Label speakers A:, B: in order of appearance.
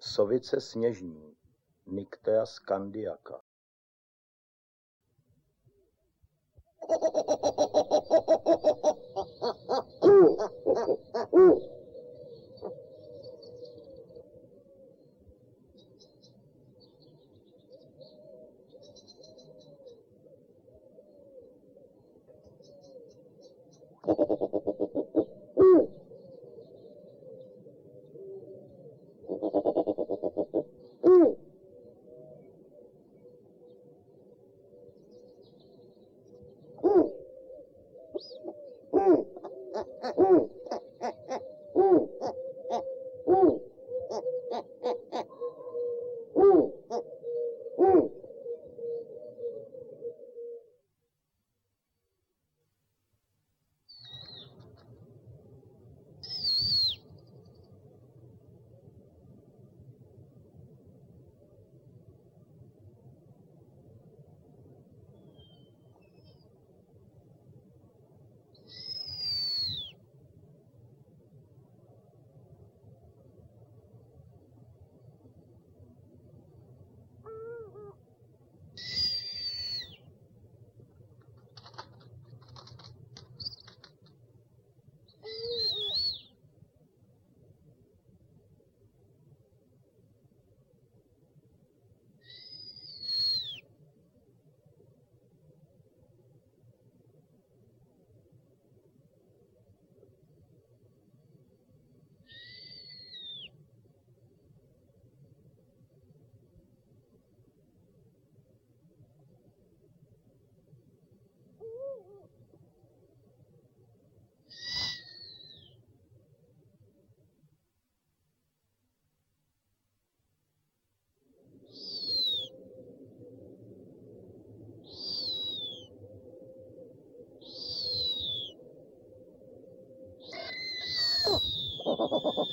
A: Sovice sněžní (Nyctea scandiaca). ハハハハハ。